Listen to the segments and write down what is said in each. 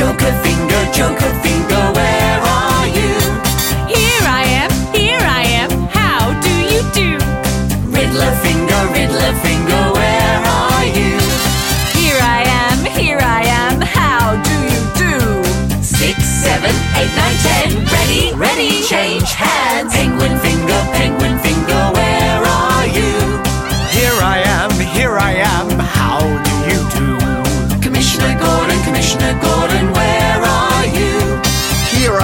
Joker Finger, Joker Finger, where are you? Here I am, here I am. How do you do? Riddler Finger, Riddler Finger, where are you? Here I am, here I am. How do you do? Six, seven, eight, nine, ten. Ready, ready, change hands. Penguin Finger, Penguin Finger,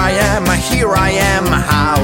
I am, here I am, how